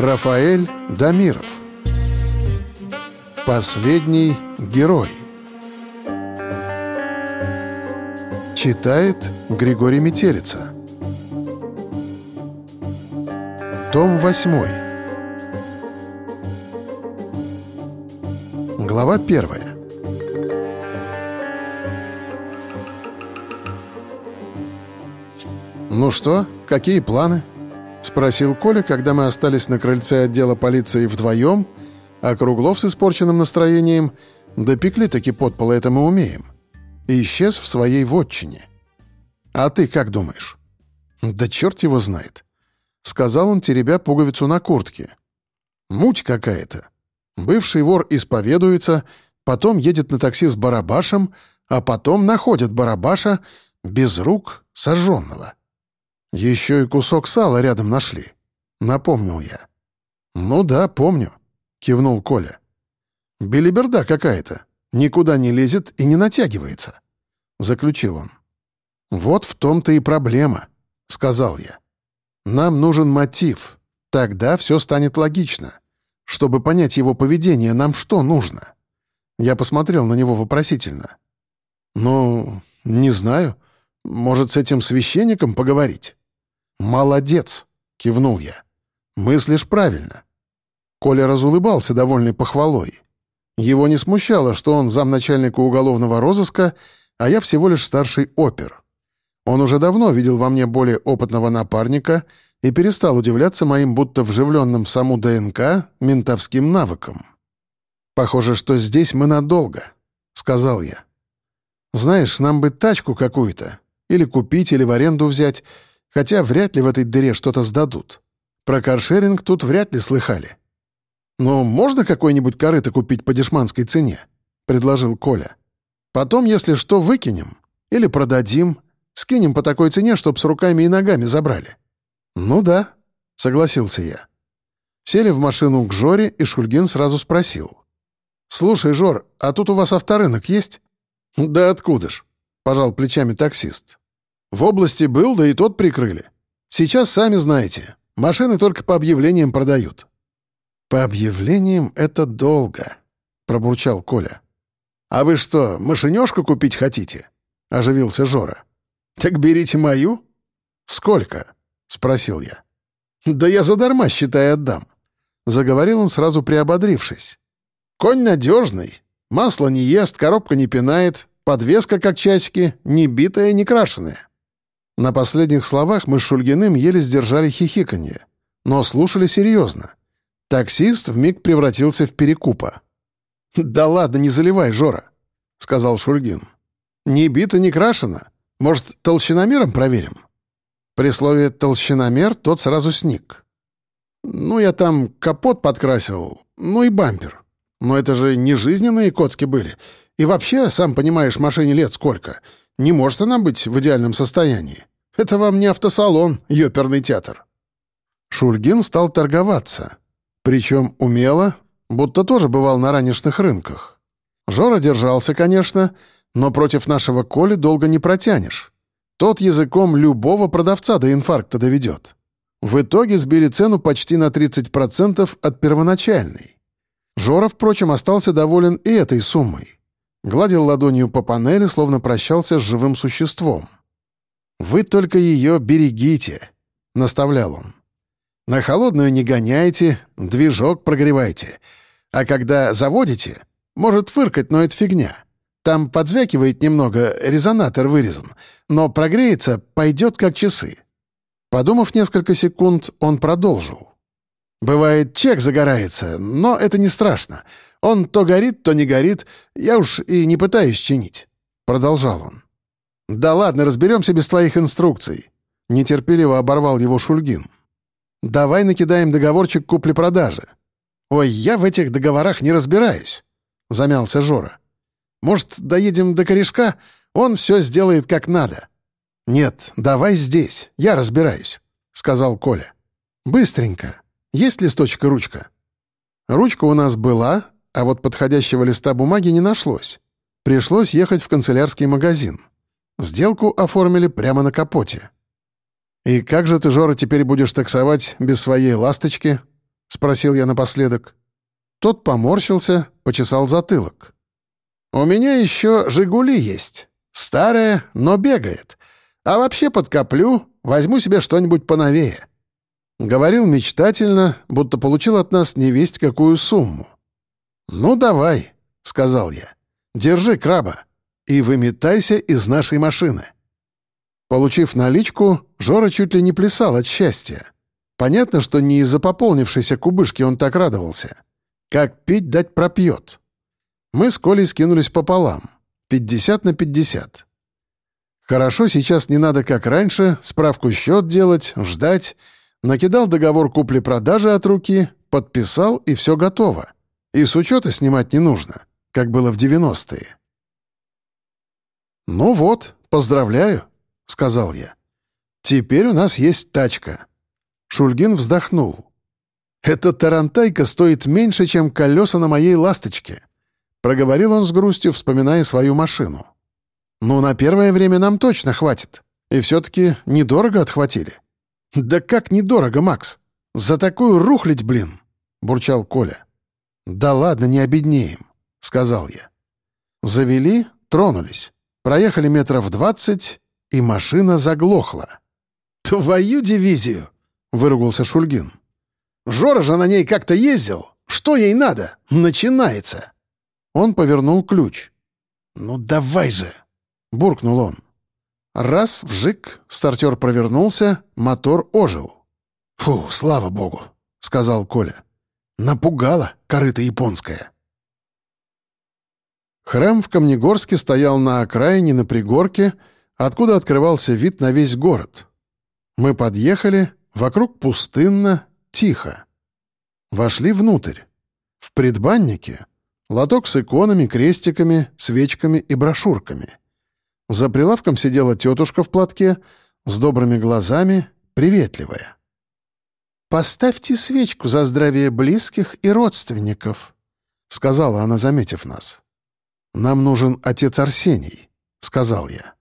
Рафаэль Дамиров. Последний герой. Читает Григорий Метелица. Том 8 Глава 1 «Ну что, какие планы?» — спросил Коля, когда мы остались на крыльце отдела полиции вдвоем, а Круглов с испорченным настроением допекли таки подпола это мы умеем. И исчез в своей вотчине. «А ты как думаешь?» «Да черт его знает», — сказал он, теребя пуговицу на куртке. «Муть какая-то. Бывший вор исповедуется, потом едет на такси с барабашем, а потом находит барабаша без рук сожженного. Еще и кусок сала рядом нашли. Напомнил я. «Ну да, помню», — кивнул Коля. «Белиберда какая-то. Никуда не лезет и не натягивается», — заключил он. «Вот в том-то и проблема», — сказал я. «Нам нужен мотив. Тогда все станет логично. Чтобы понять его поведение, нам что нужно?» Я посмотрел на него вопросительно. «Ну, не знаю. Может, с этим священником поговорить?» «Молодец!» — кивнул я. «Мыслишь правильно». Коля разулыбался, довольный похвалой. Его не смущало, что он замначальника уголовного розыска, а я всего лишь старший опер. Он уже давно видел во мне более опытного напарника и перестал удивляться моим будто вживленным в саму ДНК ментовским навыкам. «Похоже, что здесь мы надолго», — сказал я. «Знаешь, нам бы тачку какую-то, или купить, или в аренду взять, Хотя вряд ли в этой дыре что-то сдадут. Про каршеринг тут вряд ли слыхали. «Но можно какой-нибудь корыто купить по дешманской цене?» — предложил Коля. «Потом, если что, выкинем. Или продадим. Скинем по такой цене, чтоб с руками и ногами забрали». «Ну да», — согласился я. Сели в машину к Жоре, и Шульгин сразу спросил. «Слушай, Жор, а тут у вас авторынок есть?» «Да откуда ж?» — пожал плечами таксист. В области был, да и тот прикрыли. Сейчас, сами знаете, машины только по объявлениям продают». «По объявлениям это долго», — пробурчал Коля. «А вы что, машинёшку купить хотите?» — оживился Жора. «Так берите мою». «Сколько?» — спросил я. «Да я задарма, считай, отдам», — заговорил он, сразу приободрившись. «Конь надежный, масло не ест, коробка не пинает, подвеска, как часики, не битая, не крашеная. На последних словах мы с Шульгиным еле сдержали хихиканье, но слушали серьезно. Таксист вмиг превратился в перекупа. «Да ладно, не заливай, Жора», — сказал Шульгин. «Не бито, не крашено. Может, толщиномером проверим?» При слове «толщиномер» тот сразу сник. «Ну, я там капот подкрасил, ну и бампер. Но это же не жизненные коцки были. И вообще, сам понимаешь, машине лет сколько. Не может она быть в идеальном состоянии. Это вам не автосалон, ёперный театр». Шульгин стал торговаться. Причем умело, будто тоже бывал на ранешных рынках. Жора держался, конечно, но против нашего Коли долго не протянешь. Тот языком любого продавца до инфаркта доведет. В итоге сбили цену почти на 30% от первоначальной. Жора, впрочем, остался доволен и этой суммой. Гладил ладонью по панели, словно прощался с живым существом. «Вы только ее берегите», — наставлял он. «На холодную не гоняйте, движок прогревайте. А когда заводите, может фыркать, но это фигня. Там подзвякивает немного, резонатор вырезан, но прогреется, пойдет как часы». Подумав несколько секунд, он продолжил. «Бывает, чек загорается, но это не страшно. Он то горит, то не горит. Я уж и не пытаюсь чинить», — продолжал он. «Да ладно, разберемся без твоих инструкций», — нетерпеливо оборвал его Шульгин. «Давай накидаем договорчик купли-продажи». «Ой, я в этих договорах не разбираюсь», — замялся Жора. «Может, доедем до корешка? Он все сделает как надо». «Нет, давай здесь, я разбираюсь», — сказал Коля. «Быстренько. Есть листочек и ручка?» Ручка у нас была, а вот подходящего листа бумаги не нашлось. Пришлось ехать в канцелярский магазин. Сделку оформили прямо на капоте. «И как же ты, Жора, теперь будешь таксовать без своей ласточки?» — спросил я напоследок. Тот поморщился, почесал затылок. «У меня еще «Жигули» есть. Старая, но бегает. А вообще подкоплю, возьму себе что-нибудь поновее». Говорил мечтательно, будто получил от нас невесть какую сумму. «Ну, давай», — сказал я. «Держи краба и выметайся из нашей машины». Получив наличку, Жора чуть ли не плясал от счастья. Понятно, что не из-за пополнившейся кубышки он так радовался. Как пить дать пропьет. Мы с Колей скинулись пополам. 50 на 50. Хорошо, сейчас не надо, как раньше, справку счет делать, ждать. Накидал договор купли-продажи от руки, подписал, и все готово. И с учета снимать не нужно, как было в 90-е. «Ну вот, поздравляю», — сказал я. «Теперь у нас есть тачка». Шульгин вздохнул. «Эта тарантайка стоит меньше, чем колеса на моей ласточке», — проговорил он с грустью, вспоминая свою машину. «Ну, на первое время нам точно хватит. И все-таки недорого отхватили». «Да как недорого, Макс? За такую рухлить, блин!» — бурчал Коля. «Да ладно, не обеднеем», — сказал я. Завели, тронулись. Проехали метров двадцать, и машина заглохла. «Твою дивизию!» — выругался Шульгин. Жора же на ней как-то ездил. Что ей надо? Начинается!» Он повернул ключ. «Ну давай же!» — буркнул он. Раз, вжик, стартер провернулся, мотор ожил. «Фу, слава богу!» — сказал Коля. «Напугала корыто японская!» Храм в Камнегорске стоял на окраине, на пригорке, откуда открывался вид на весь город. Мы подъехали, вокруг пустынно, Тихо. Вошли внутрь. В предбаннике лоток с иконами, крестиками, свечками и брошюрками. За прилавком сидела тетушка в платке, с добрыми глазами, приветливая. «Поставьте свечку за здравие близких и родственников», — сказала она, заметив нас. «Нам нужен отец Арсений», — сказал я.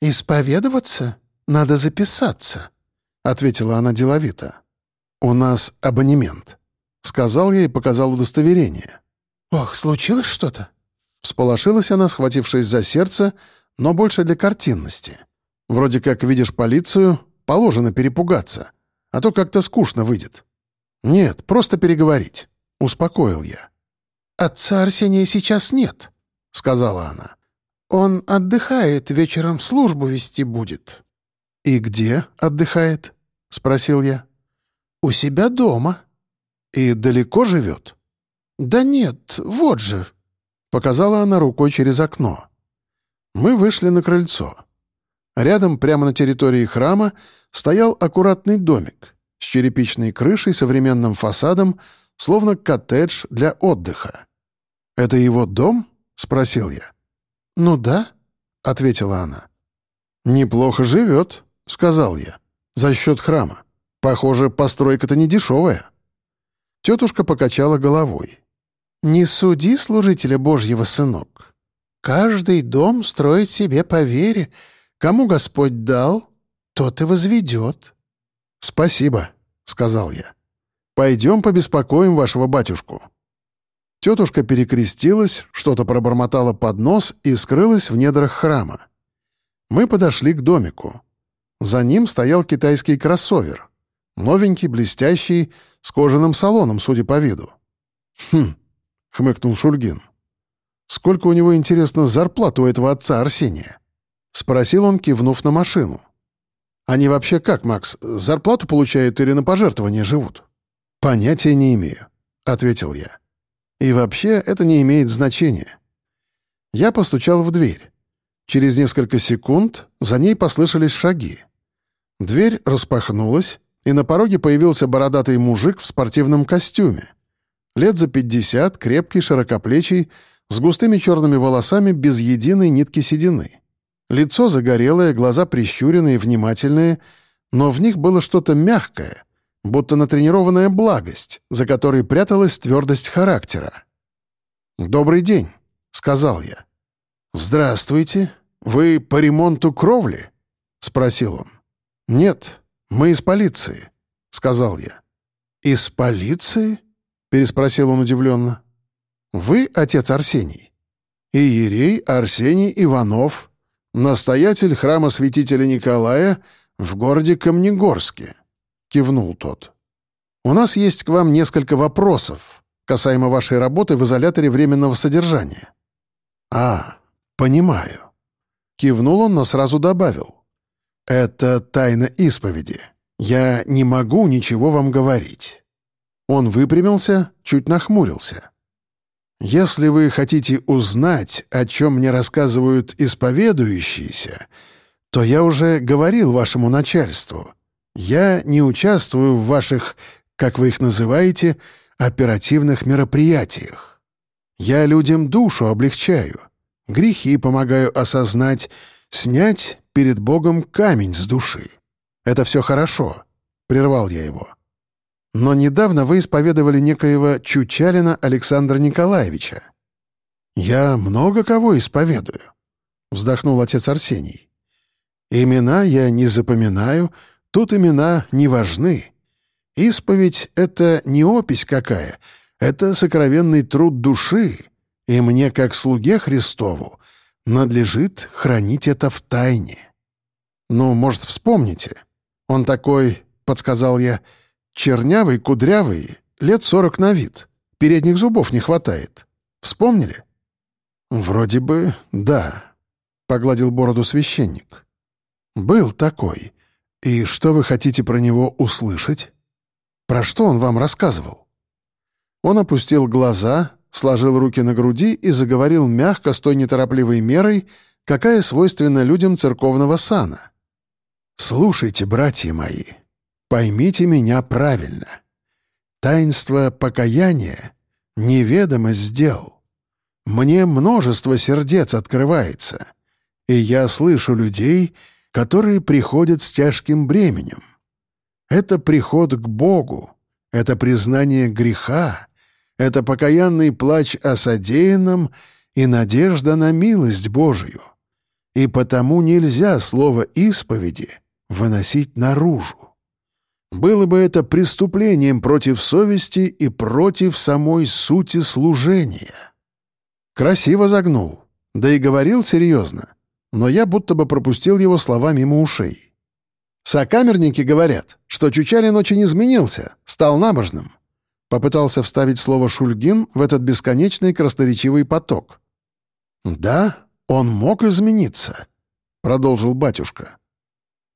«Исповедоваться? Надо записаться», — ответила она деловито. «У нас абонемент», — сказал я и показал удостоверение. «Ох, случилось что-то?» Всполошилась она, схватившись за сердце, но больше для картинности. Вроде как видишь полицию, положено перепугаться, а то как-то скучно выйдет. «Нет, просто переговорить», — успокоил я. «Отца Арсения сейчас нет», — сказала она. «Он отдыхает, вечером службу вести будет». «И где отдыхает?» — спросил я. «У себя дома». «И далеко живет?» «Да нет, вот же», — показала она рукой через окно. Мы вышли на крыльцо. Рядом, прямо на территории храма, стоял аккуратный домик с черепичной крышей, современным фасадом, словно коттедж для отдыха. «Это его дом?» — спросил я. «Ну да», — ответила она. «Неплохо живет», — сказал я, — «за счет храма». Похоже, постройка-то не дешевая. Тетушка покачала головой. «Не суди служителя Божьего, сынок. Каждый дом строит себе по вере. Кому Господь дал, тот и возведет». «Спасибо», — сказал я. «Пойдем побеспокоим вашего батюшку». Тетушка перекрестилась, что-то пробормотала под нос и скрылась в недрах храма. Мы подошли к домику. За ним стоял китайский кроссовер. Новенький, блестящий, с кожаным салоном, судя по виду. «Хм», — хмыкнул Шульгин. «Сколько у него, интересно, зарплат у этого отца Арсения?» — спросил он, кивнув на машину. «Они вообще как, Макс, зарплату получают или на пожертвования живут?» «Понятия не имею», — ответил я. «И вообще это не имеет значения». Я постучал в дверь. Через несколько секунд за ней послышались шаги. Дверь распахнулась, и на пороге появился бородатый мужик в спортивном костюме. Лет за пятьдесят, крепкий, широкоплечий, с густыми черными волосами без единой нитки седины. Лицо загорелое, глаза прищуренные, внимательные, но в них было что-то мягкое, будто натренированная благость, за которой пряталась твердость характера. «Добрый день», — сказал я. «Здравствуйте. Вы по ремонту кровли?» — спросил он. «Нет, «Мы из полиции», — сказал я. «Из полиции?» — переспросил он удивленно. «Вы отец Арсений?» «Иерей Арсений Иванов, настоятель храма святителя Николая в городе Камнегорске», — кивнул тот. «У нас есть к вам несколько вопросов касаемо вашей работы в изоляторе временного содержания». «А, понимаю». Кивнул он, но сразу добавил. «Это тайна исповеди. Я не могу ничего вам говорить». Он выпрямился, чуть нахмурился. «Если вы хотите узнать, о чем мне рассказывают исповедующиеся, то я уже говорил вашему начальству. Я не участвую в ваших, как вы их называете, оперативных мероприятиях. Я людям душу облегчаю, грехи помогаю осознать, снять перед Богом камень с души. Это все хорошо», — прервал я его. «Но недавно вы исповедовали некоего Чучалина Александра Николаевича». «Я много кого исповедую», — вздохнул отец Арсений. «Имена я не запоминаю, тут имена не важны. Исповедь — это не опись какая, это сокровенный труд души, и мне, как слуге Христову, надлежит хранить это в тайне. Ну, может, вспомните? Он такой, — подсказал я, — чернявый, кудрявый, лет сорок на вид. Передних зубов не хватает. Вспомнили? Вроде бы да, — погладил бороду священник. Был такой. И что вы хотите про него услышать? Про что он вам рассказывал? Он опустил глаза, сложил руки на груди и заговорил мягко с той неторопливой мерой, какая свойственна людям церковного сана. «Слушайте, братья мои, поймите меня правильно. Таинство покаяния неведомо сделал. Мне множество сердец открывается, и я слышу людей, которые приходят с тяжким бременем. Это приход к Богу, это признание греха, это покаянный плач о содеянном и надежда на милость Божию. И потому нельзя слово «исповеди» выносить наружу. Было бы это преступлением против совести и против самой сути служения. Красиво загнул, да и говорил серьезно, но я будто бы пропустил его слова мимо ушей. Сокамерники говорят, что Чучалин очень изменился, стал набожным. Попытался вставить слово «шульгин» в этот бесконечный красноречивый поток. «Да, он мог измениться», — продолжил батюшка.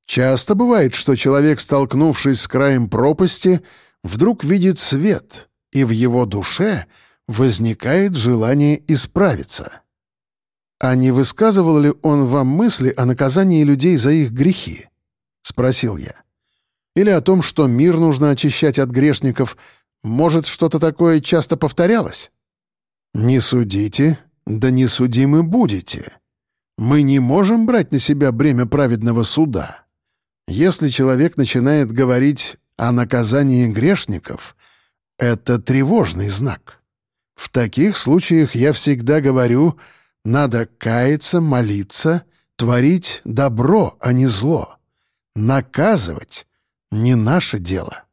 «Часто бывает, что человек, столкнувшись с краем пропасти, вдруг видит свет, и в его душе возникает желание исправиться. А не высказывал ли он вам мысли о наказании людей за их грехи? — спросил я. «Или о том, что мир нужно очищать от грешников. Может, что-то такое часто повторялось?» «Не судите, да не судимы будете. Мы не можем брать на себя бремя праведного суда. Если человек начинает говорить о наказании грешников, это тревожный знак. В таких случаях я всегда говорю, надо каяться, молиться, творить добро, а не зло. Наказывать — не наше дело.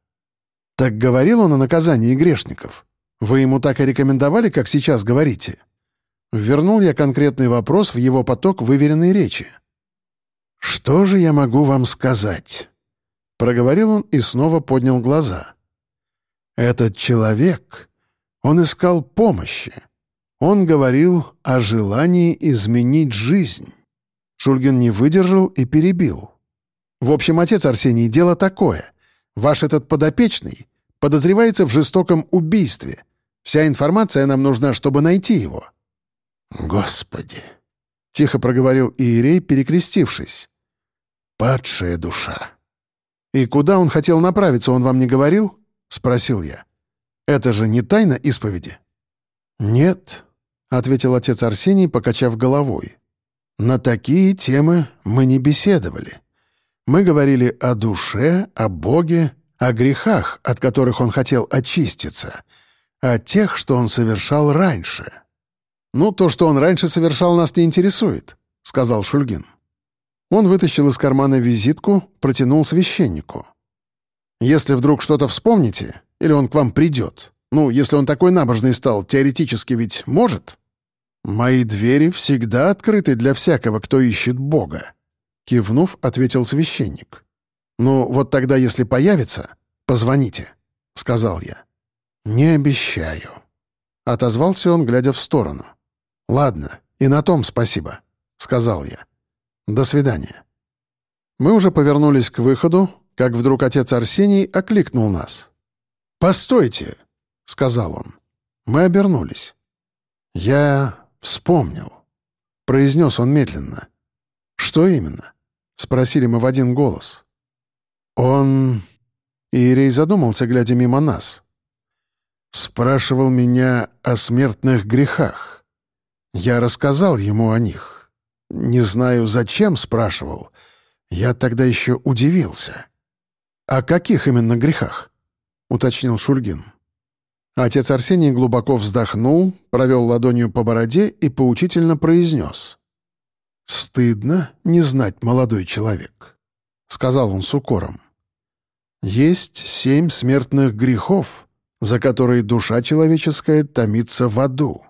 Так говорил он о наказании грешников. Вы ему так и рекомендовали, как сейчас говорите? Вернул я конкретный вопрос в его поток выверенной речи. «Что же я могу вам сказать?» Проговорил он и снова поднял глаза. «Этот человек, он искал помощи. Он говорил о желании изменить жизнь». Шульгин не выдержал и перебил. В общем, отец Арсений, дело такое. Ваш этот подопечный подозревается в жестоком убийстве. Вся информация нам нужна, чтобы найти его». «Господи!» — тихо проговорил Иерей, перекрестившись. «Падшая душа!» «И куда он хотел направиться, он вам не говорил?» — спросил я. «Это же не тайна исповеди?» «Нет», — ответил отец Арсений, покачав головой. «На такие темы мы не беседовали. Мы говорили о душе, о Боге, о грехах, от которых он хотел очиститься, о тех, что он совершал раньше. «Ну, то, что он раньше совершал, нас не интересует», — сказал Шульгин. Он вытащил из кармана визитку, протянул священнику. «Если вдруг что-то вспомните, Или он к вам придет? Ну, если он такой набожный стал, теоретически ведь может?» «Мои двери всегда открыты для всякого, кто ищет Бога», — кивнув, ответил священник. «Ну, вот тогда, если появится, позвоните», — сказал я. «Не обещаю», — отозвался он, глядя в сторону. «Ладно, и на том спасибо», — сказал я. «До свидания». Мы уже повернулись к выходу, как вдруг отец Арсений окликнул нас. «Постойте!» — сказал он. Мы обернулись. «Я вспомнил», — произнес он медленно. «Что именно?» — спросили мы в один голос. «Он...» — Иерей задумался, глядя мимо нас. «Спрашивал меня о смертных грехах. Я рассказал ему о них. Не знаю, зачем спрашивал. Я тогда еще удивился». «О каких именно грехах?» — уточнил Шульгин. Отец Арсений глубоко вздохнул, провел ладонью по бороде и поучительно произнес. «Стыдно не знать, молодой человек», — сказал он с укором. «Есть семь смертных грехов, за которые душа человеческая томится в аду.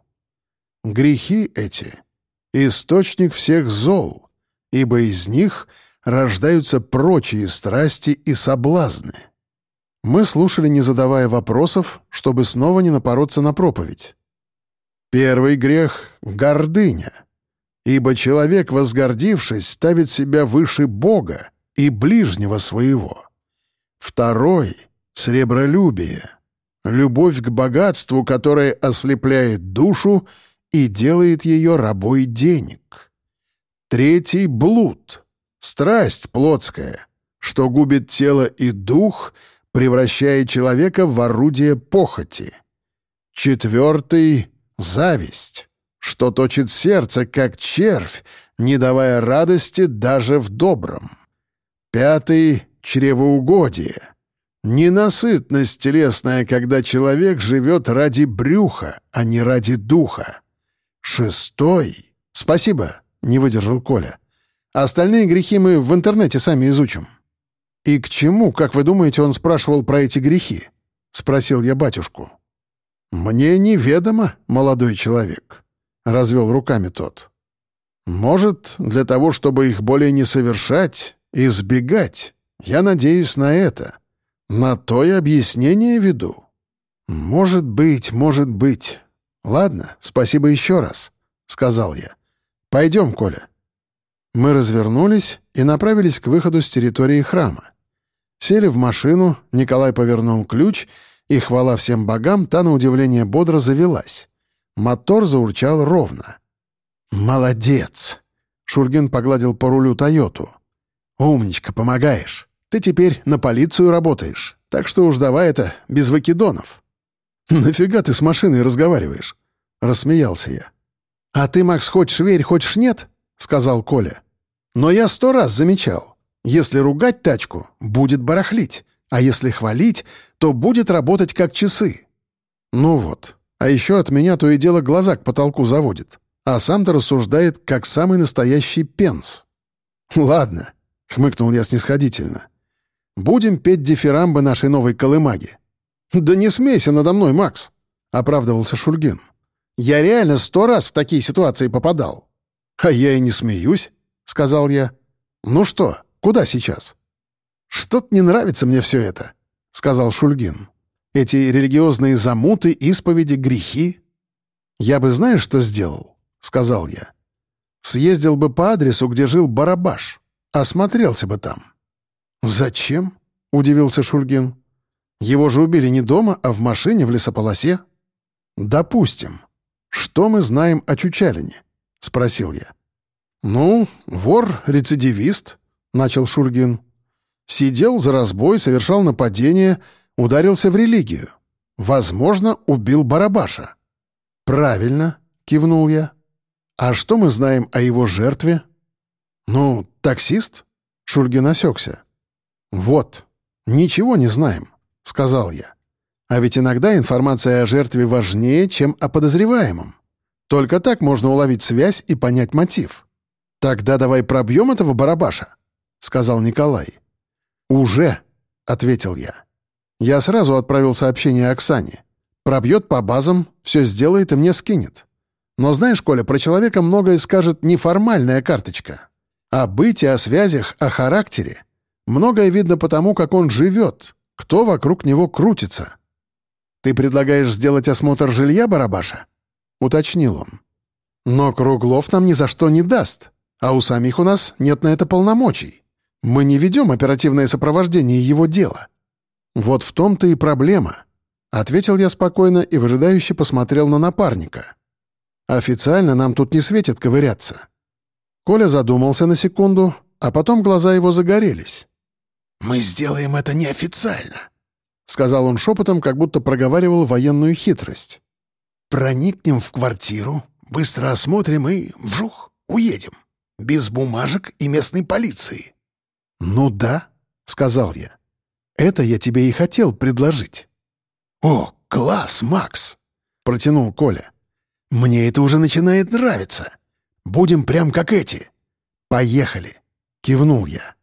Грехи эти — источник всех зол, ибо из них рождаются прочие страсти и соблазны. Мы слушали, не задавая вопросов, чтобы снова не напороться на проповедь. Первый грех — гордыня. Ибо человек, возгордившись, ставит себя выше Бога и ближнего своего. Второй — сребролюбие. Любовь к богатству, которая ослепляет душу и делает ее рабой денег. Третий — блуд, страсть плотская, что губит тело и дух — превращая человека в орудие похоти. Четвертый — зависть, что точит сердце, как червь, не давая радости даже в добром. Пятый — чревоугодие. Ненасытность телесная, когда человек живет ради брюха, а не ради духа. Шестой... Спасибо, не выдержал Коля. Остальные грехи мы в интернете сами изучим. «И к чему, как вы думаете, он спрашивал про эти грехи?» — спросил я батюшку. «Мне неведомо, молодой человек», — развел руками тот. «Может, для того, чтобы их более не совершать, избегать. Я надеюсь на это. На то и объяснение веду». «Может быть, может быть. Ладно, спасибо еще раз», — сказал я. «Пойдем, Коля». Мы развернулись и направились к выходу с территории храма. Сели в машину, Николай повернул ключ, и, хвала всем богам, та, на удивление, бодро завелась. Мотор заурчал ровно. «Молодец!» — Шульгин погладил по рулю «Тойоту». «Умничка, помогаешь. Ты теперь на полицию работаешь, так что уж давай это без выкидонов». «Нафига ты с машиной разговариваешь?» — рассмеялся я. «А ты, Макс, хочешь верь, хочешь нет?» — сказал Коля. «Но я сто раз замечал. Если ругать тачку, будет барахлить, а если хвалить, то будет работать как часы. Ну вот. А еще от меня то и дело глаза к потолку заводит. А сам-то рассуждает, как самый настоящий пенс. «Ладно», — хмыкнул я снисходительно. «Будем петь дифирамбы нашей новой колымаги». «Да не смейся надо мной, Макс», — оправдывался Шульгин. «Я реально сто раз в такие ситуации попадал». «А я и не смеюсь», — сказал я. «Ну что, Куда сейчас?» «Что-то не нравится мне все это», — сказал Шульгин. «Эти религиозные замуты, исповеди, грехи». «Я бы знаешь, что сделал?» — сказал я. «Съездил бы по адресу, где жил Барабаш. Осмотрелся бы там». «Зачем?» — удивился Шульгин. «Его же убили не дома, а в машине в лесополосе». «Допустим. Что мы знаем о Чучалине?» — спросил я. «Ну, вор, рецидивист, — начал Шульгин. «Сидел за разбой, совершал нападение, ударился в религию. Возможно, убил Барабаша». «Правильно», — кивнул я. «А что мы знаем о его жертве?» «Ну, таксист?» — Шульгин осекся. «Вот, ничего не знаем», — сказал я. «А ведь иногда информация о жертве важнее, чем о подозреваемом. Только так можно уловить связь и понять мотив. Тогда давай пробьем этого барабаша». — сказал Николай. «Уже», — ответил я. Я сразу отправил сообщение Оксане. Пробьет по базам, все сделает и мне скинет. Но знаешь, Коля, про человека многое скажет неформальная карточка. О быте, о связях, о характере. Многое видно потому, как он живет, кто вокруг него крутится. «Ты предлагаешь сделать осмотр жилья, Барабаша?» — уточнил он. «Но Круглов нам ни за что не даст, а у самих у нас нет на это полномочий. Мы не ведем оперативное сопровождение его дела». «Вот в том-то и проблема», — ответил я спокойно и выжидающе посмотрел на напарника. Официально нам тут не светит ковыряться». Коля задумался на секунду, а потом глаза его загорелись. «Мы сделаем это неофициально», — сказал он шепотом, как будто проговаривал военную хитрость. «Проникнем в квартиру, быстро осмотрим и, вжух, уедем. Без бумажек и местной полиции». «Ну да», — сказал я. «Это я тебе и хотел предложить». «О, класс, Макс!» — протянул Коля. «Мне это уже начинает нравиться. Будем прям как эти». «Поехали!» — кивнул я.